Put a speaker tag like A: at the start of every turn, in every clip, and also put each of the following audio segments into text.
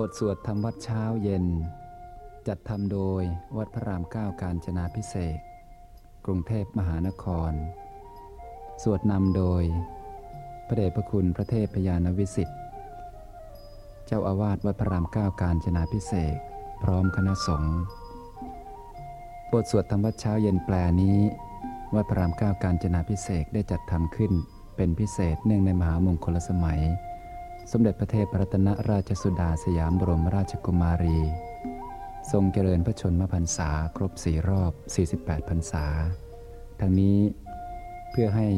A: บทสวดธรรมวัดเช้าเย็น จัดทำโดยวัดพระรามเก้าการจนาพิเศษกรุงเทพมหานคร สวดนำโดย พระเดชพระคุณพระเทพพยานวิสิทธิ์ เจ้าอาวาสวัดพระรามเก้าการจนาพิเศษพร้อมคณะสงฆ์บทสวดธรรมวัดเช้าเย็นแปลนี้ วัดพระรามเก้าการจนาพิเศษได้จัดทำขึ้นเป็นพิเศษเนื่องในมหามงคลสมัย สมเด็จพระเทพรัตนราชสุดาสยามบรมราชกุมารี ทรงเจริญพระชนมพรรษาครบสี่รอบ 48 พรรษา ทั้งนี้เพื่อให้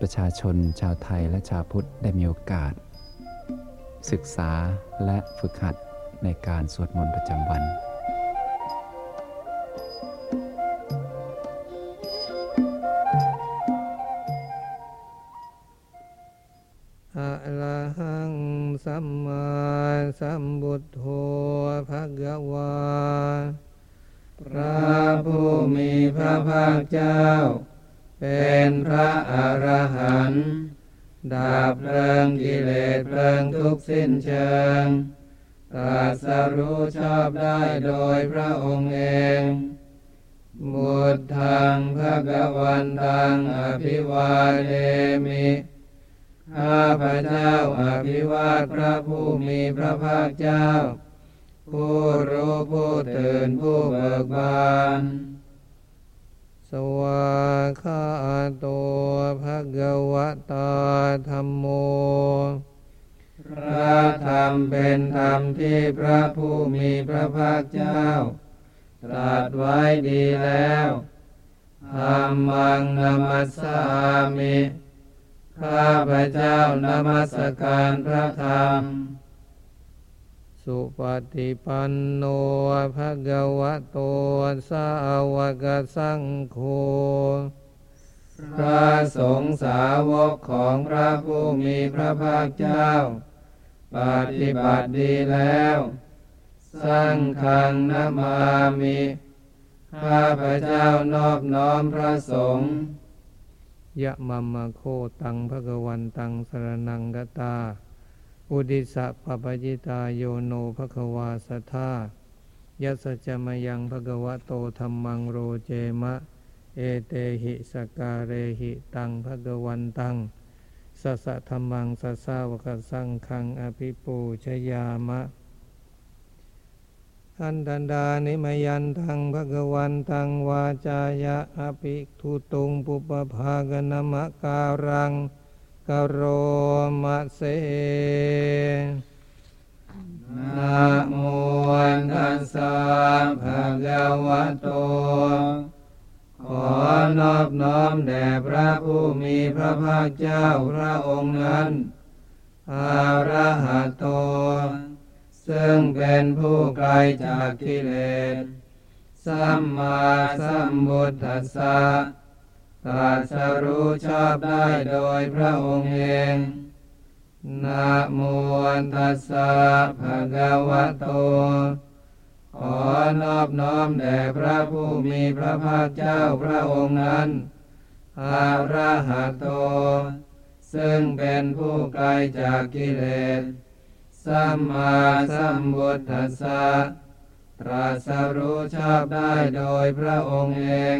A: ประชาชนชาวไทยและชาวพุทธได้มีโอกาส ศึกษาและฝึกหัดในการสวดมนต์ประจำวัน
B: พุทโธภะคะวาพระผู้มีพระภาคเจ้า เป็นพระอร โตภะคะวะตาธรรมโม พระธรรมเป็นธรรมที่พระผู้มีพระภาคเจ้า ตรัสไว้ดีแล้วธรรมังนามัสสามิข้าพระเจ้านมัสการพระธรรม สุปฏิปันโนภะคะวะโตสาวกสังโฆ พระสงฆ์สาวกของพระผู้มีพระภาคเจ้า ปฏิบัติดีแล้วสังฆังนามามิข้าพระเจ้านอบน้อมพระสงฆ์ยะมัมมะโคตังภะคะวันตังสรนังกตา อุดิสะปปะจิตาโยโนภะควาสทธายัสจมยังภะควะโตธัมมังโรเจมะ เอเตหิสการเรหิตังภะคะวันตังสัสะธัมมังสัสาวกสังคังอภิปูชยามะอันตันดานิมยันทังภะคะวันตังวาจายะอภิทุตุงปุปภากนมะการังกโรมะเสนะโมตัสสะภะคะวะโต ขอนอบน้อมแด่พระผู้มีพระภาคเจ้าพระองค์นั้น อาระหะโต ซึ่งเป็นผู้ไกลจากกิเลส สัมมาสัมพุทธัสสะตรัสรู้ชอบได้โดยพระองค์เอง นะโมตัสสะภะคะวะโต ขอนอบน้อมแด่พระผู้มีพระภาคเจ้าพระองค์นั้นอาระหะโต ซึ่งเป็นผู้ไกลจากกิเลส สัมมาสัมพุทธัสสะตรัสรู้ชอบได้โดยพระองค์เอง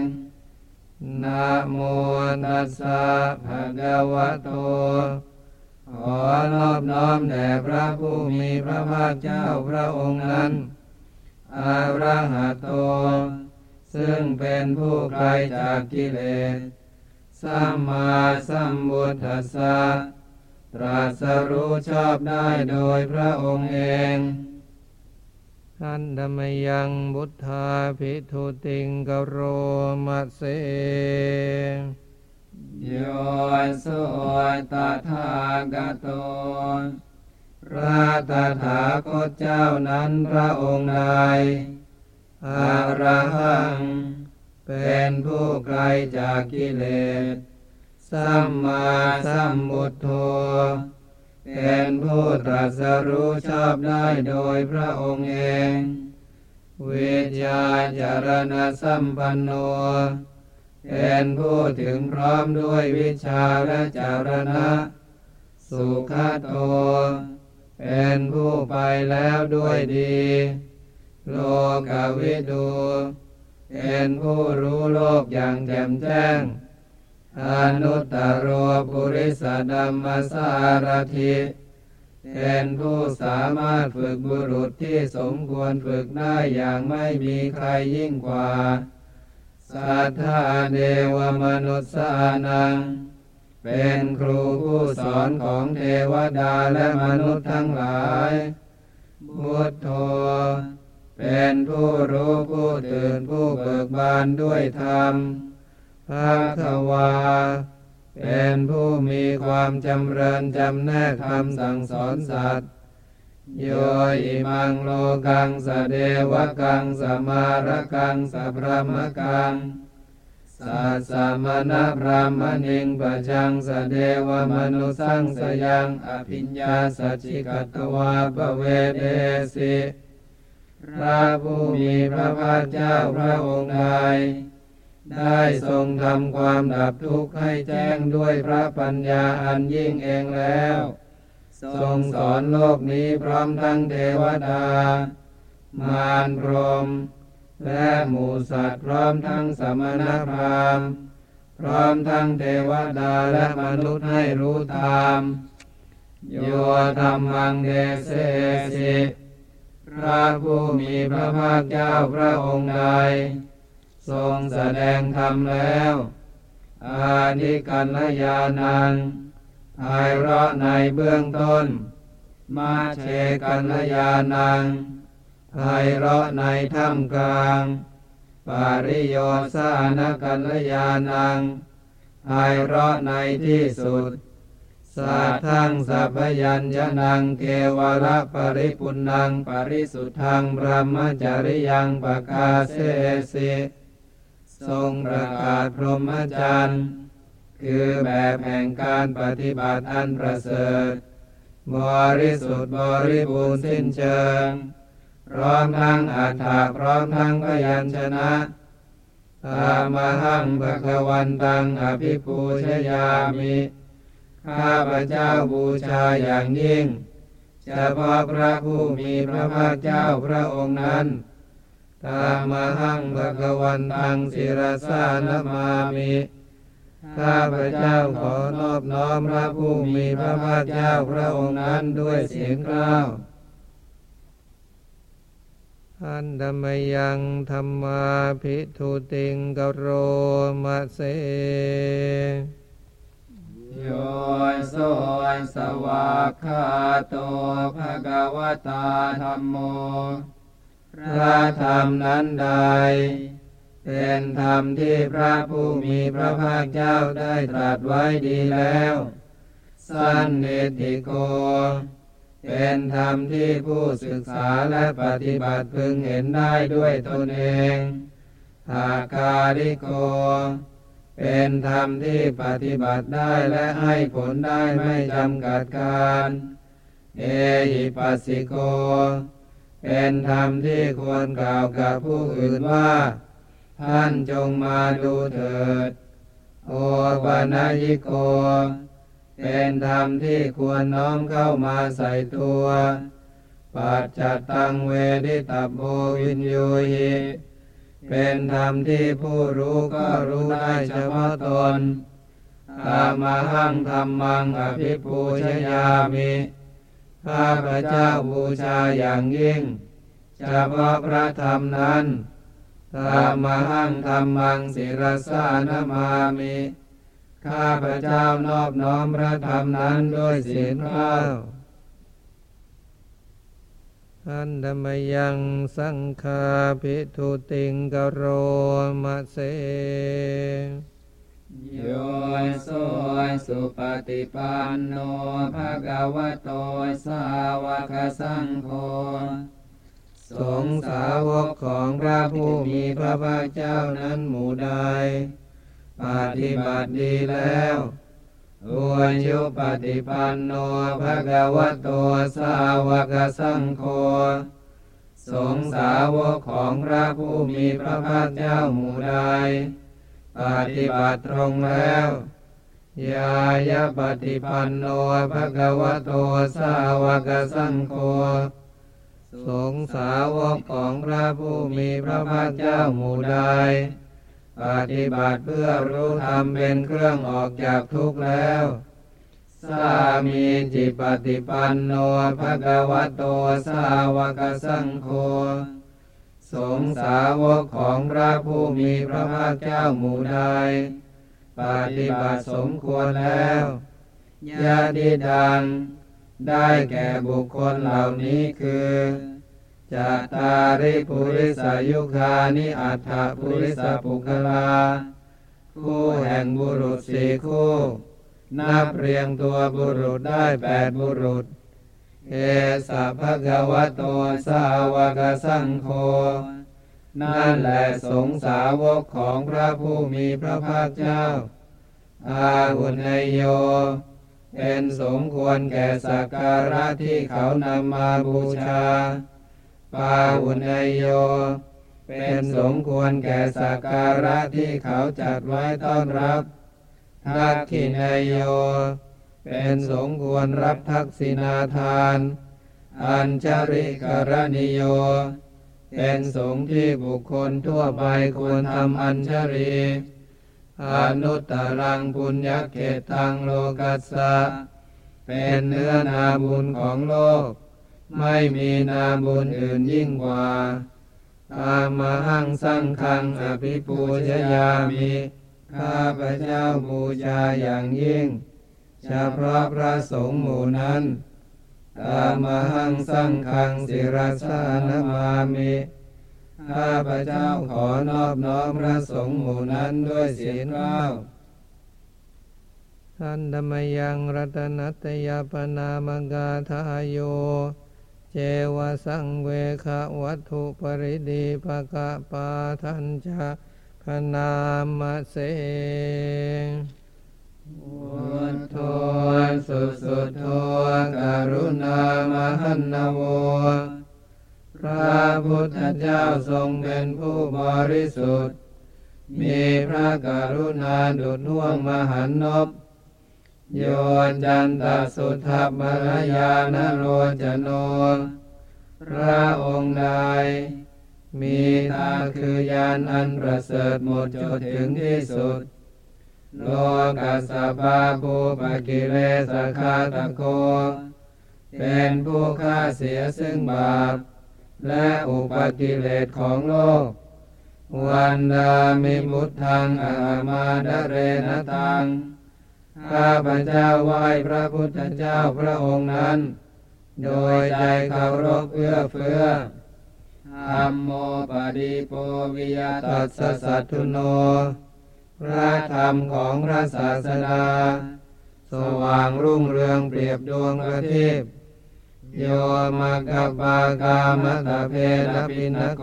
B: นะโมตัสสะภะคะวะโต ขอนอบน้อมแด่พระผู้มีพระภาคเจ้าพระองค์นั้น อาระหะโต ซึ่งเป็นผู้ไกลจากกิเลส สัมมาสัมพุทธัสสะตรัสรู้ชอบได้โดยพระองค์เองอันธรรมยังบุทธาภิทุติงกโรมัสเสโยโสตถาคต พระตถาคตเจ้านั้นพระองค์ใดอารหัง เป็นผู้ไกลจากกิเลส สัมมาสัมพุทโธเป็นผู้ตรัสรู้ชอบได้โดยพระองค์เองวิญญาจารณสัมปันโน เป็นผู้ถึงพร้อมด้วยวิชาและจารณะ สุขโต เป็นผู้ไปแล้วด้วยดี โลกวิดูเป็นผู้รู้โลกอย่างแจ่มแจ้ง อนุตตรปุริสดัมมสารถิเป็นผู้สามารถฝึกบุรุษที่สมควรฝึกได้อย่างไม่มีใครยิ่งกว่า สัทธาเดวมนุษย์สานัง เป็นครูผู้สอนของเทวดาและมนุษย์ทั้งหลายพุทโธเป็นผู้รู้ผู้ตื่นผู้เบิกบานด้วยธรรมภาควา เป็นผู้มีความจำเริญจำแนกคำสั่งสอนสัตว์ โยอิมังโลกังสะเดวกังสมารกังสัพรมกัง สัสสมณพรามณิงปะชังสเดวมนุสังสยังอภิญญาสัจจิกัตวาปเวเดสิพระผู้มีพระภาคเจ้าพระองค์ใดได้ทรงทำความดับทุกข์ให้แจ้งด้วยพระปัญญาอันยิ่งเองแล้ว ทรงสอนโลกนี้พร้อมทั้งเทวดา มารพรหม และหมูสัตว์พร้อมทั้งสมณพราหมณ์พร้อมทั้งเทวดาและมนุษย์ให้รู้ตามโยธรรมังเดเสสิพระผู้มีพระภาคเจ้าพระองค์ใด ทรงแสดงธรรมแล้ว อานิกัลยานังภายเราะในเบื้องต้น มาเชกัลยานัง ภายเราะในท่ามกลาง ปาริโยสานกัลยานังภายเราะในที่สุดสัทธังสัพยัญญนังเกวระปริปุณัง ปริสุทธังพระมจริยังปกาเสสิทรงประกาศพรหมจรรย์คือแบบแห่งการปฏิบัติอันประเสริฐ บริสุทธิ์บริบูรณ์สิ้นเชิง พร้อมทั้งอัฏฐะพร้อมทั้งพยัญชนะตามหังภควันตังอภิปูชยามิ ข้าพระเจ้าบูชาอย่างยิ่งเฉพาะพระผู้มีพระภาคเจ้าพระองค์นั้น ตามหังภควันตังศิรสานมามิ ข้าพระเจ้าขอนอบน้อมพระผู้มีพระภาคเจ้าพระองค์นั้นด้วยเสียงกล้าว อันธรรมยังธรรมาภิทุติงกโรมะเสโยโสสวากขาโตภะกวตาธรรมโม พระธรรมนั้นใด เป็นธรรมที่พระผู้มีพระภาคเจ้าได้ตรัสไว้ดีแล้ว สันนิติโก เป็นธรรมที่ผู้ศึกษาและปฏิบัติพึงเห็นได้ด้วยตนเองทาคาริโก เป็นธรรมที่ปฏิบัติได้และให้ผลได้ไม่จำกัดการ เอหิปัสสิโก เป็นธรรมที่ควรกล่าวกับผู้อื่นว่า ท่านจงมาดูเถิด โอปนายิโก เป็นธรรมที่ควรน้อมเข้ามาใส่ตัวปัจจัตตังเวทิตาโพวินโยหิเป็นธรรมที่ผู้รู้ก็รู้ได้เฉพาะตนตามหังธรรมังอภิปูชยามิข้าพระเจ้าบูชาอย่างยิ่งเฉพาะพระธรรมนั้นตามหังธรรมังศิรสานมามิ ข้าพระเจ้านอบน้อมพระธรรมนั้นด้วยเสียงกล้าอันธรรมยังสังฆาภิทุติงกโรมะเสโยโสสุปฏิปันโนภะคะวะโตสาวกสังโฆสงสาวกของพระผู้มีพระภาคเจ้านั้นหมู่ใด ปฏิบัติดีแล้วอวยยุปฏิปันโนภะคะวะโตสาวกสังโฆสงสาวกของพระผู้มีพระภาคเจ้าหมู่ใดปฏิบัติตรงแล้วยายาปฏิปันโนภะคะวะโตสาวกสังโฆสงสาวกของพระผู้มีพระภาคเจ้าหมู่ใด ปฏิบัติเพื่อรู้ธรรมเป็นเครื่องออกจากทุกข์แล้วสามีจิปฏิปันโนภะคะวะโตสาวกสังโฆสงสาวกของพระผู้มีพระภาคเจ้าหมู่ใดปฏิบัติสมควรแล้วญาติดัง ได้แก่บุคคลเหล่านี้คือ จัตตาริปุริสายุคานิอัฏฐปุริสปุคลา คู่แห่งบุรุษสี่คู่ นับเรียงตัวบุรุษได้แปดบุรุษ เอสะภะคะวะโตสาวกสังโฆนั่นแหละสงสาวกของพระผู้มีพระภาคเจ้า อาหุนยโย เป็นสมควรแก่สักการะที่เขานำมาบูชา ปาหุนยโย เป็นสมควรแก่สักการะที่เขาจัดไว้ต้อนรับทักขินยโย เป็นสมควรรับทักษิณาทาน อัญชริกรณิโย เป็นสงฆ์ที่บุคคลทั่วไปควรทำอัญชรีอนุตตรังปุญญเขตตังโลกัสสะ เป็นเนื้อนาบุญของโลก ไม่มีนามบุญอื่นยิ่งกว่าตามหังสังฆังอภิปูชยามิข้าพระเจ้าบูชาอย่างยิ่งเฉพาะพระสงฆ์หมู่นั้นตามหังสังฆังสิรสานมามิข้าพระเจ้าขอนอบน้อมพระสงฆ์หมู่นั้นด้วยเสียงกล้าทันธมยังรัตนัตยปนามกาทายโย เจวสังเวคะวัตถุปริดีปะกะปาทันจะพนามเสพุทโธสุสุโธกรุณามหันนโวพระพุทธเจ้าทรงเป็นผู้บริสุทธิ์ มีพระกรุณาดุจห่วงมหันนบ โยจันตสุทัพมรยานโรจโน พระองค์ใดมีตาคือยานอันประเสริฐหมดจดถึงที่สุด โลกัสปาภูปกิเลสคาตโก เป็นผู้ฆ่าเสียซึ่งบาป และอุปกิเลสของโลก วันดามิมุตทังอามาดเรนตัง ข้าพระเจ้าไหว้พระพุทธเจ้าพระองค์นั้น โดยใจเคารพเอื้อเฟื้อธรรมโมปฏิโปวิยตัสสัตถุโน พระธรรมของพระศาสดา สว่างรุ่งเรืองเปรียบดวงประทีปโยมักกปากามตะเพนปินโก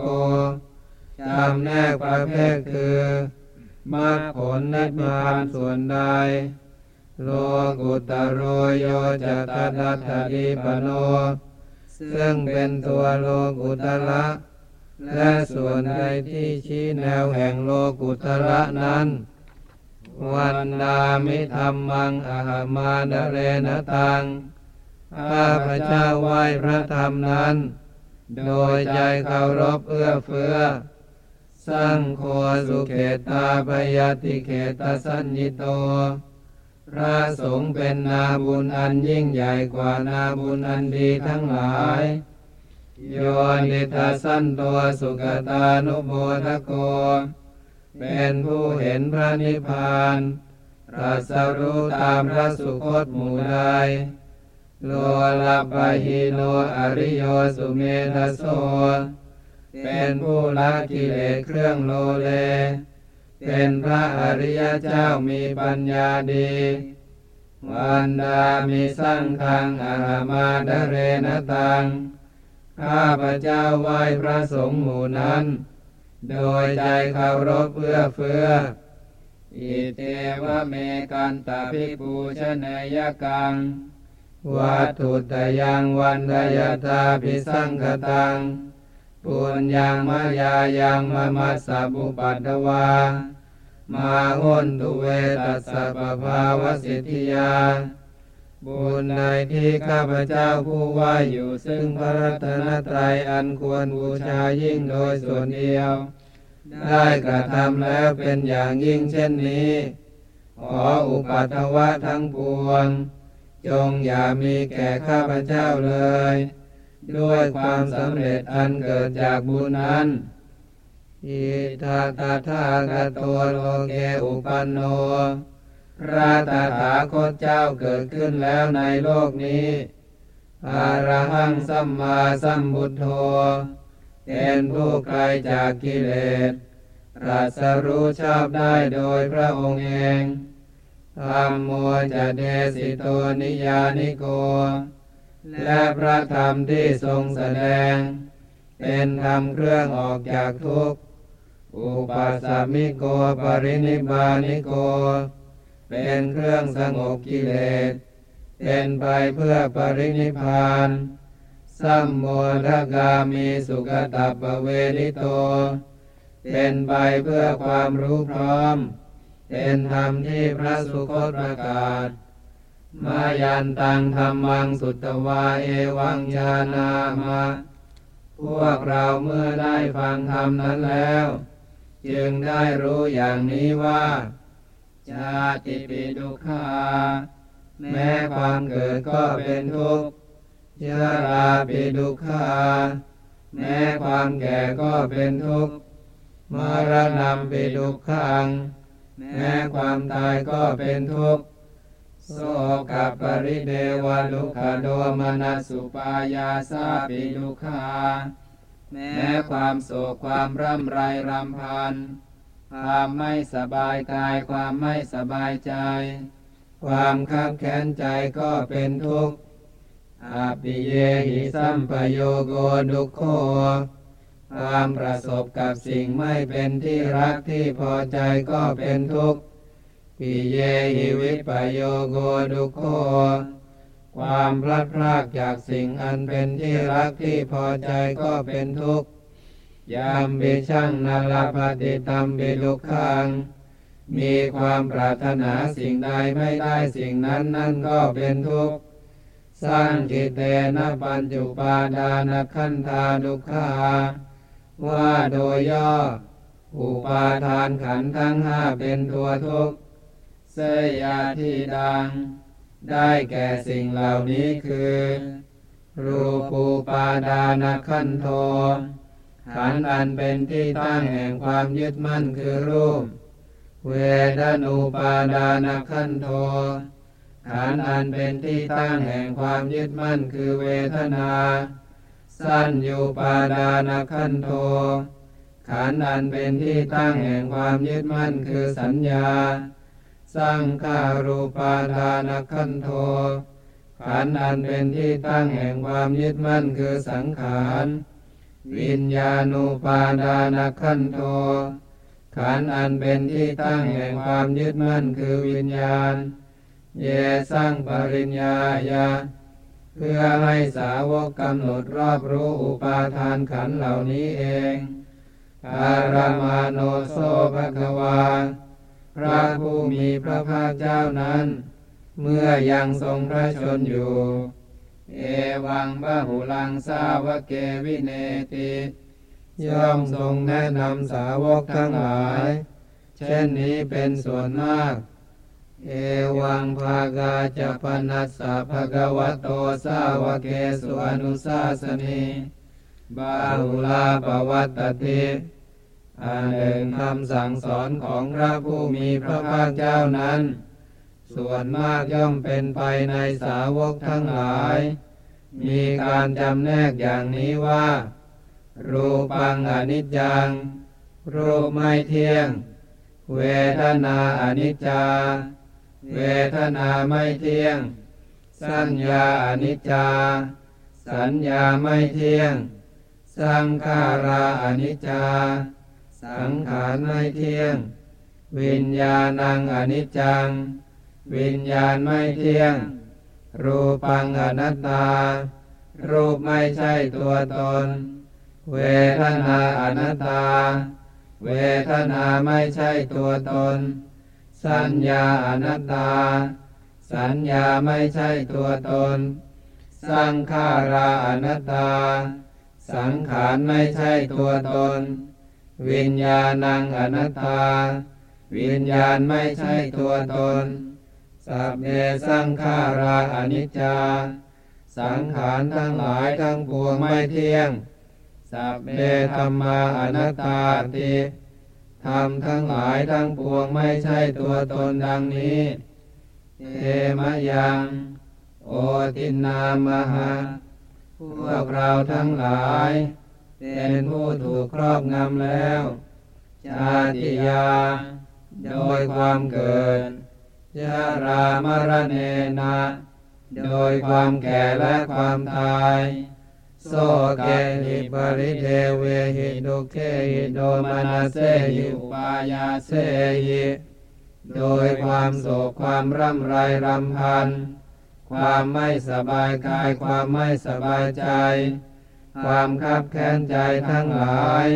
B: จำแนกประเภทคือมรรคผลนิพพานส่วนใด โลกุตโรโยจะตัตถะดีปโน ซึ่งเป็นตัวโลกุตระและส่วนใดที่ชี้แนวแห่งโลกุตระนั้น วันดามิธรรมังอาหามาดเรนตังข้าพระเจ้าไหว้พระธรรมนั้น โดยใจเคารพเอื้อเฟื้อสังโฆสุเขตาปยติเขตสัญญิโต พระสงฆ์เป็นนาบุญอันยิ่งใหญ่กว่านาบุญอันดีทั้งหลาย โยนิทัสสันตัวสุขตานุโมทโก เป็นผู้เห็นพระนิพพานตรัสรู้ตามพระสุคตหมู่ใดโลลัปะหิโนอริโยสุเมธโส เป็นผู้ละกิเลสเครื่องโลเล เป็นพระอริยเจ้ามีปัญญาดีวันดามิสังฆังอาหามาดเรนตัง ข้าพระเจ้าไหว้พระสงฆ์หมู่นั้น โดยใจเคารพเพื่อเฟือ อิเทวเมกันตาภิปูชนยกัง วัตถุตยังวันดยตาภิสังคตัง ปุญญังมายายังมมัสสะบุปัตวา มาหุนตุเวตัสสะปภาวสิทธิยา บุญในที่ข้าพเจ้าผู้ว่าอยู่ซึ่งพระรัตนตรัยอันควรบูชายิ่งโดยส่วนเดียว ได้กระทำแล้วเป็นอย่างยิ่งเช่นนี้ ขออุปัตวะทั้งปวง จงอย่ามีแก่ข้าพเจ้าเลย ด้วยความสำเร็จอันเกิดจากบุญนั้น อิทาตาทากตโตโลเกอุปันโนพระตถาคตเจ้าเกิดขึ้นแล้วในโลกนี้อารหังสัมมาสัมพุทโธเป็นผู้ไกลจากกิเลสตรัสรู้ชอบได้โดยพระองค์เองธรรมโมจะเดสิโตนิยานิโก และพระธรรมที่ทรงแสดง เป็นธรรมเครื่องออกจากทุกข์ อุปัสสมิโกปรินิบานิโก เป็นเครื่องสงบกิเลส เป็นไปเพื่อปรินิพานสัมโมทกามีสุขตัปปเวนิโต เป็นไปเพื่อความรู้พร้อม เป็นธรรมที่พระสุคตประกาศ มายันตังธรรมังสุตตวาเอวังญาณามะ พวกเราเมื่อได้ฟังธรรมนั้นแล้ว จึงได้รู้อย่างนี้ว่าชาติปิดุขาแม้ความเกิดก็เป็นทุกข์ชราปิดุขาแม้ความแก่ก็เป็นทุกข์มรณะปิดุขัง แม้ความตายก็เป็นทุกข์ โสกปริเดวะลุขโดมนัสุปายาสาปิดุขาแม้ความโศกความร่ำไรรำพัน ความไม่สบายกายความไม่สบายใจ ความขับแค้นใจก็เป็นทุกข์อาปิเยหิสัมปโยโกดุโคความประสบกับสิ่งไม่เป็นที่รักที่พอใจก็เป็นทุกข์ ปิเยหิวิปโยโกดุโคความพลัดพรากจากสิ่งอันเป็นที่รักที่พอใจก็เป็นทุกข์ยามบิช่างนาลปฏิตัมบิลุขัง มีความปรารถนาสิ่งใดไม่ได้สิ่งนั้นนั่นก็เป็นทุกข์สร้างกิเตนะปัญจุปาดานขันธาดุขาว่าโดยย่อ อุปาทานขันทั้งห้าเป็นตัวทุกข์ เสยยาที่ดัง ได้แก่สิ่งเหล่านี้คือ รูปูปาดานขันโทขันอันเป็นที่ตั้งแห่งความยึดมั่นคือรูป เวทนูปาดานขันโทขันอันเป็นที่ตั้งแห่งความยึดมั่นคือเวทนา สั้นอยู่ปาดานขันโทขันอันเป็นที่ตั้งแห่งความยึดมั่นคือสัญญา สังขารูปาทานขันโทขันอันเป็นที่ตั้งแห่งความยึดมั่นคือสังขาร วิญญาณูปาดานขันโทขันอันเป็นที่ตั้งแห่งความยึดมั่นคือวิญญาณ เยสร้างปริญญาญาเพื่อให้สาวกกำหนดรอบรู้อุปาทานขันเหล่านี้เองปารามาโนโซภควา พระผู้มีพระภาคเจ้านั้น เมื่อยังทรงพระชนอยู่ เอวังบะหุลังสาวกเกวิเนติย่อมทรงแนะนำสาวกทั้งหลาย เช่นนี้เป็นส่วนมาก เอวังภากาจะปนัสสะภะคะวะโตสาวกเกสุอนุสาสนีบาหุลาปวัตติ อันหนึ่งคำสั่งสอนของพระผู้มีพระภาคเจ้านั้น ส่วนมากย่อมเป็นไปในสาวกทั้งหลาย มีการจำแนกอย่างนี้ว่า รูปังอนิจจัง รูปไม่เที่ยง เวทนาอนิจจา เวทนาไม่เที่ยง สัญญาอนิจจา สัญญาไม่เที่ยง สังขาราอนิจจา สังขารไม่เที่ยง วิญญาณังอนิจจัง วิญญาณไม่เที่ยง รูปังอนัตตา รูปไม่ใช่ตัวตน เวทนาอนัตตา เวทนาไม่ใช่ตัวตน สัญญาอนัตตา สัญญาไม่ใช่ตัวตน สังขาราอนัตตา สังขารไม่ใช่ตัวตน วิญญาณังอนัตตา วิญญาณไม่ใช่ตัวตน สัพเพสังขาราอนิจจา สังขารทั้งหลายทั้งปวงไม่เที่ยง สัพเพธรรมาอนัตตาติธรรมทั้งหลายทั้งปวงไม่ใช่ตัวตนดังนี้เทมยัง โอตินามหาพวกเราทั้งหลาย เป็นผู้ถูกครอบงำแล้วชาติยา โดยความเกิดยารามรเนนะโดยความแก่และความตาย โสเกหิปริเทเวหิดุเคหิโดมานาเสหิอุปายาเสหิโดยความโศกความร่ำไรรำพัน ความไม่สบายกายความไม่สบายใจ ความคับแค้นใจทั้งหลาย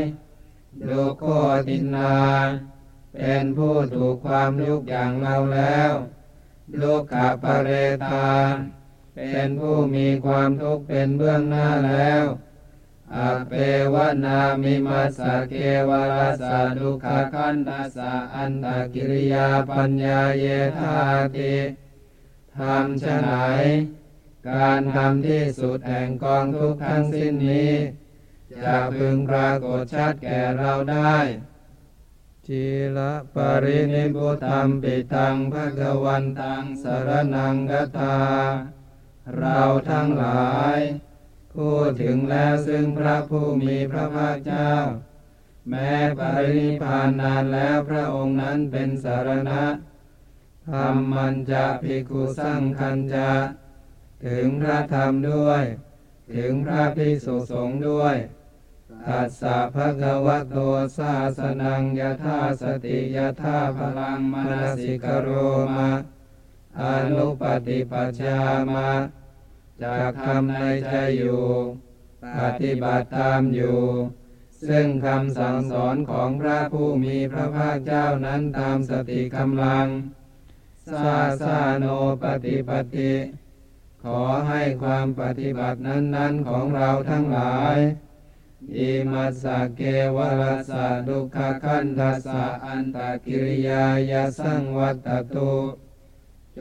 B: ดุโคตินา เป็นผู้ถูกความยุกอย่างเราแล้วลูกขปเรตา เป็นผู้มีความทุกข์เป็นเบื้องหน้าแล้วอเปวนามิมัสะเกวรสสะดุขคันตัสะอันตกิริยาปัญญาเยธาติทำชะไหน การทำที่สุดแห่งกองทุกข์ทั้งสิ้นนี้จะพึงปรากฏชัดแก่เราได้จีละปรินิพุตัมปิตังภะกวันตังสรนังกตา เราทั้งหลายพูดถึงแล้วซึ่งพระผู้มีพระภาคเจ้า แม้ปรินิพานนานแล้วพระองค์นั้นเป็นสารณะธรรมมันจะภิกขุสังคันจะ ถึงพระธรรมด้วย ถึงพระภิกษุสงฆ์ด้วยตัสสะภะคะวะโตสาสนังยะธาสติยะธาพลังมนสิกโรมาอนุปฏิปัชามาจากทำในใจอยู่ ปฏิบัติตามอยู่ ซึ่งคำสั่งสอนของพระผู้มีพระภาคเจ้านั้นตามสติกำลัง สาสาโนปฏิปติ ขอให้ความปฏิบัตินั้นๆของเราทั้งหลายอิมัสสะเกวรัสสะดุขคันทัสสะอันตกิริยายาสังวัตตุ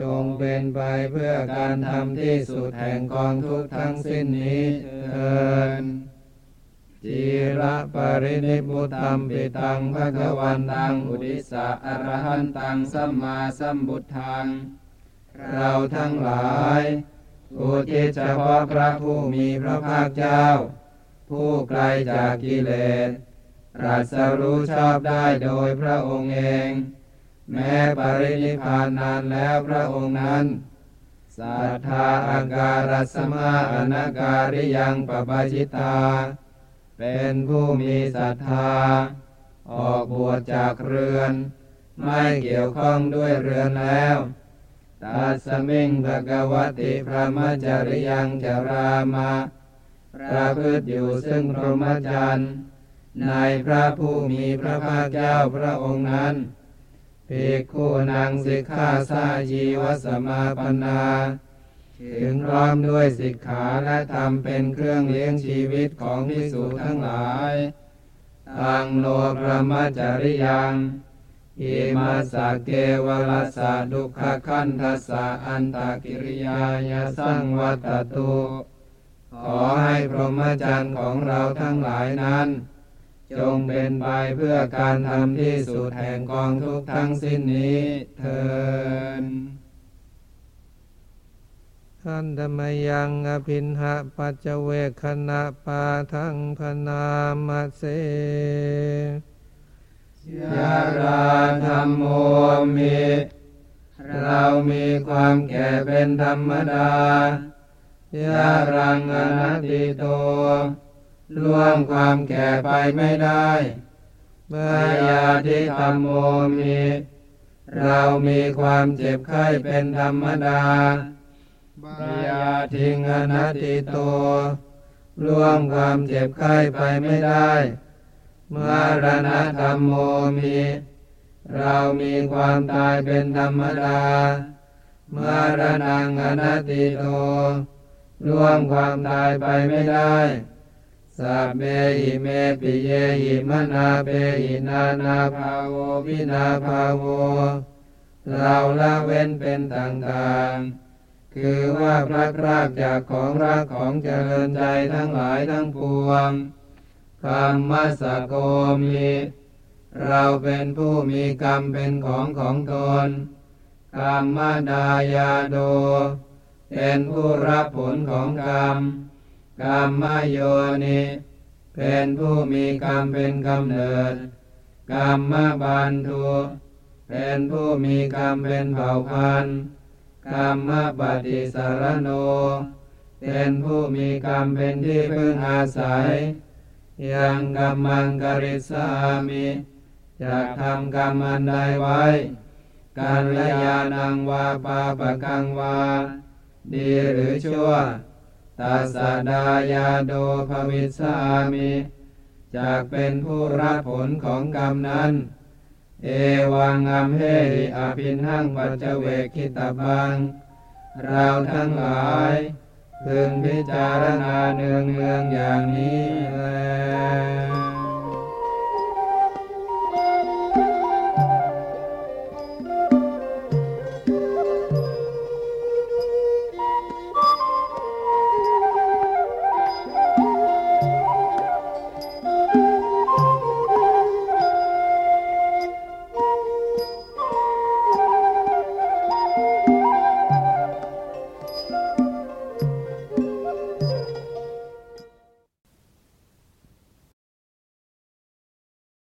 B: จงเป็นไปเพื่อการทำที่สุดแห่งกองทุกทั้งสิ้นนี้เถิดจีระปรินิพุตัมปิตังภะคะวันตังอุดิสะอรหันตังสัมมาสัมพุทธัง เราทั้งหลาย อุทิศเฉพาะพระผู้มีพระภาคเจ้า ผู้ไกลจากกิเลสรัสรู้ชอบได้โดยพระองค์เอง แม้ปรินิพพานนานแล้วพระองค์นั้นสัทธาอาการสมาอนาการิยังปปชิตา เป็นผู้มีศรัทธา ออกบวชจากเรือน ไม่เกี่ยวข้องด้วยเรือนแล้ว ตัสมิงภะกวติพระมจริยังจารามาประพฤติอยู่ซึ่งพรหมจรรย์ในพระผู้มีพระภาคเจ้าพระองค์นั้นภิกขุนางสิกขาสาชีวสมาปนาถึงพร้อมด้วยสิกขาและธรรมเป็นเครื่องเลี้ยงชีวิตของภิกษุทั้งหลายตังโลพระมจริยัง อิมาสะเกวรัสสะดุขคันทัสสะอันตกิริยายาสังวัตตุขอให้พรหมจรรย์ของเราทั้งหลายนั้น จงเป็นไปเพื่อการทำที่สุดแห่งกองทุกทั้งสิ้นนี้เถิดขันธมยังอภินหะปัจเจเวคณะปาทังพนามาเส ยาราธรรมโมมิเรามีความแก่เป็นธรรมดายารังอนัตติโตล่วงความแก่ไปไม่ได้เมื่อยาทิธรรมโมมิเรามีความเจ็บไข้เป็นธรรมดาบายาทิงอนัตติโตล่วงความเจ็บไข้ไปไม่ได้ มรณะธรรมโมมิเรามีความตายเป็นธรรมดา เมื่อรณังอนัตติโตล่วงความตายไปไม่ได้สัพเมหิเมปิเยหิมนาเปหินานาภาโววินาภาโว เราละเว้นเป็นต่างๆ คือว่าพระรากจากของรักของเจริญใจทั้งหลายทั้งปวง กรรมสโกมิ เราเป็นผู้มีกรรมเป็นของของตน กรรมดายาโด เป็นผู้รับผลของกรรม กรรมโยนิ เป็นผู้มีกรรมเป็นกำเนิด กรรมบันทุเป็นผู้มีกรรมเป็นเผ่าพันธุ์กรรมปฏิสารโน เป็นผู้มีกรรมเป็นที่พึ่งอาศัย ยังกรรมังกริสามิจะทำกรรมอันใดไว้การละยานังวาปาปะกังวา ดีหรือชั่วตัสะดายาโดภวิสสามิจากเป็นผู้รับผลของกรรมนั้น เอวังอัมเหริอภินหังปัจเจเวกขิตบัง เราทั้งหลาย พึงพิจารณาเนืองเนืองอย่างนี้แล